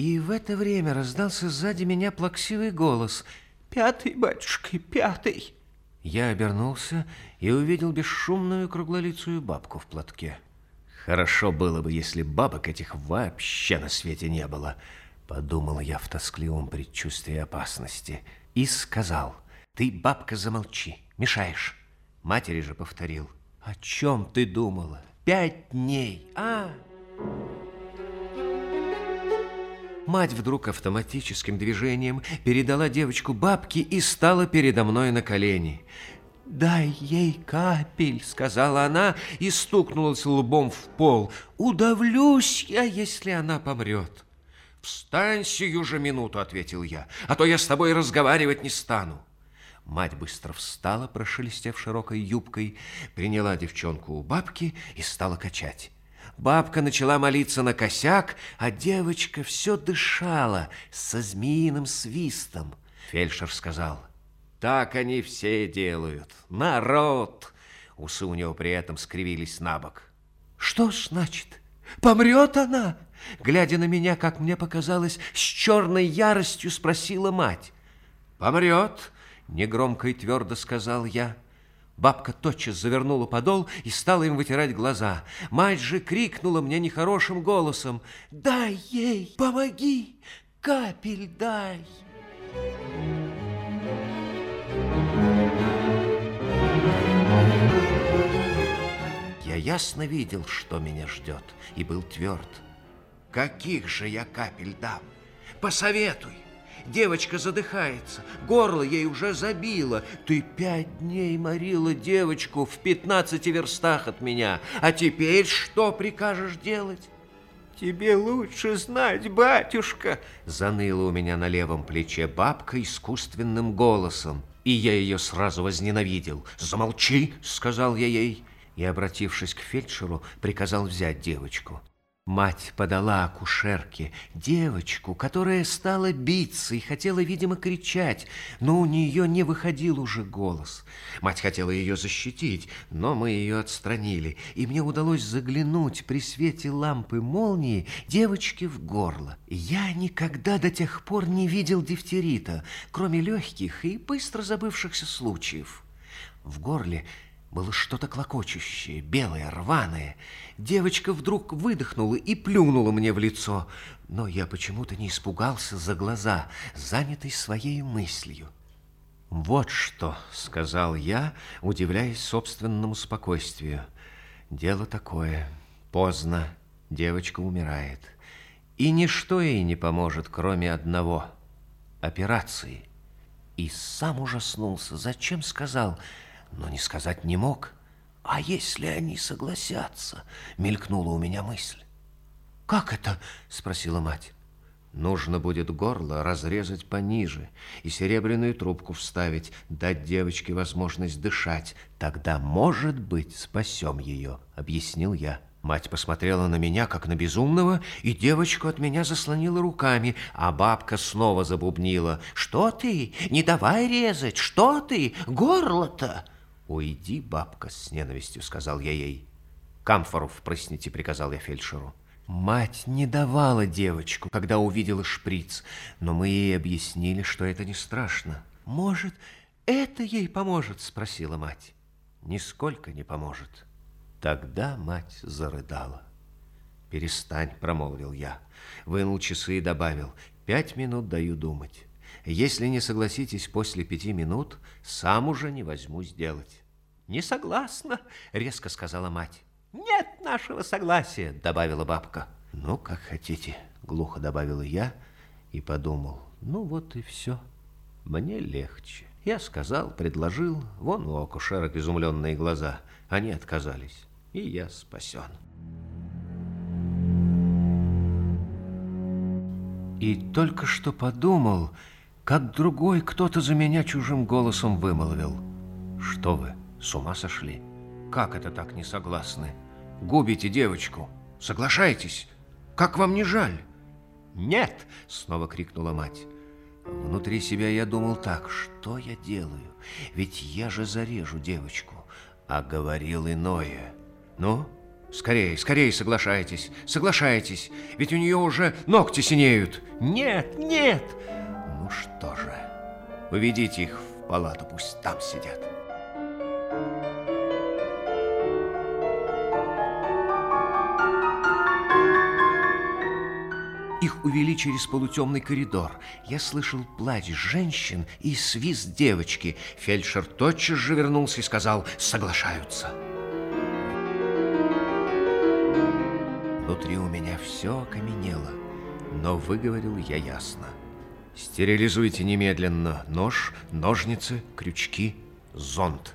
И в это время раздался сзади меня плаксивый голос. «Пятый, батюшка, пятый!» Я обернулся и увидел бесшумную круглолицую бабку в платке. Хорошо было бы, если бабок этих вообще на свете не было, подумал я в тоскливом предчувствии опасности и сказал, ты, бабка, замолчи, мешаешь. Матери же повторил, о чем ты думала? Пять дней, а? Мать вдруг автоматическим движением передала девочку бабке и стала передо мной на колени. «Дай ей капель», — сказала она и стукнулась лбом в пол. «Удавлюсь я, если она помрет». «Встань сию же минуту», — ответил я, «а то я с тобой разговаривать не стану». Мать быстро встала, прошелестев широкой юбкой, приняла девчонку у бабки и стала качать. Бабка начала молиться на косяк, а девочка все дышала со змеиным свистом. Фельдшер сказал, так они все делают. Народ! Усы у него при этом скривились на бок. Что ж, значит, помрет она? Глядя на меня, как мне показалось, с черной яростью спросила мать. Помрет, негромко и твердо сказал я. Бабка тотчас завернула подол и стала им вытирать глаза. Мать же крикнула мне нехорошим голосом. «Дай ей, помоги, капель дай!» Я ясно видел, что меня ждет, и был тверд. Каких же я капель дам? Посоветуй! Девочка задыхается, горло ей уже забило. Ты пять дней морила девочку в пятнадцати верстах от меня, а теперь что прикажешь делать? Тебе лучше знать, батюшка, заныла у меня на левом плече бабка искусственным голосом, и я ее сразу возненавидел. Замолчи, сказал я ей, и, обратившись к фельдшеру, приказал взять девочку. Мать подала акушерке девочку, которая стала биться и хотела, видимо, кричать, но у нее не выходил уже голос. Мать хотела ее защитить, но мы ее отстранили, и мне удалось заглянуть при свете лампы молнии девочке в горло. Я никогда до тех пор не видел дифтерита, кроме легких и быстро забывшихся случаев. В горле было что-то клокочущее, белое, рваное. Девочка вдруг выдохнула и плюнула мне в лицо, но я почему-то не испугался за глаза, занятый своей мыслью. «Вот что», — сказал я, удивляясь собственному спокойствию. «Дело такое. Поздно. Девочка умирает. И ничто ей не поможет, кроме одного — операции». И сам ужаснулся. Зачем сказал но не сказать не мог. А если они согласятся? Мелькнула у меня мысль. Как это? Спросила мать. Нужно будет горло разрезать пониже и серебряную трубку вставить, дать девочке возможность дышать. Тогда, может быть, спасем ее, объяснил я. Мать посмотрела на меня, как на безумного, и девочку от меня заслонила руками, а бабка снова забубнила. «Что ты? Не давай резать! Что ты? Горло-то!» «Уйди, бабка!» — с ненавистью сказал я ей. «Камфору впрысните!» — приказал я фельдшеру. Мать не давала девочку, когда увидела шприц, но мы ей объяснили, что это не страшно. «Может, это ей поможет?» — спросила мать. «Нисколько не поможет». Тогда мать зарыдала. «Перестань», — промолвил я. Вынул часы и добавил. «Пять минут даю думать». Если не согласитесь после пяти минут, сам уже не возьму сделать. Не согласна, резко сказала мать. Нет нашего согласия, добавила бабка. Ну, как хотите, глухо добавила я и подумал, ну вот и все, мне легче. Я сказал, предложил, вон у акушерок изумленные глаза, они отказались, и я спасен. И только что подумал, как другой кто-то за меня чужим голосом вымолвил. Что вы, с ума сошли? Как это так не согласны? Губите девочку. Соглашайтесь. Как вам не жаль? Нет, снова крикнула мать. Внутри себя я думал так, что я делаю? Ведь я же зарежу девочку. А говорил иное. Ну, скорее, скорее соглашайтесь, соглашайтесь, ведь у нее уже ногти синеют. Нет, нет! Что же, уведите их в палату, пусть там сидят. Их увели через полутемный коридор. Я слышал плач женщин и свист девочки. Фельдшер тотчас же вернулся и сказал «соглашаются». Внутри у меня все окаменело, но выговорил я ясно. Стерилизуйте немедленно нож, ножницы, крючки, зонт.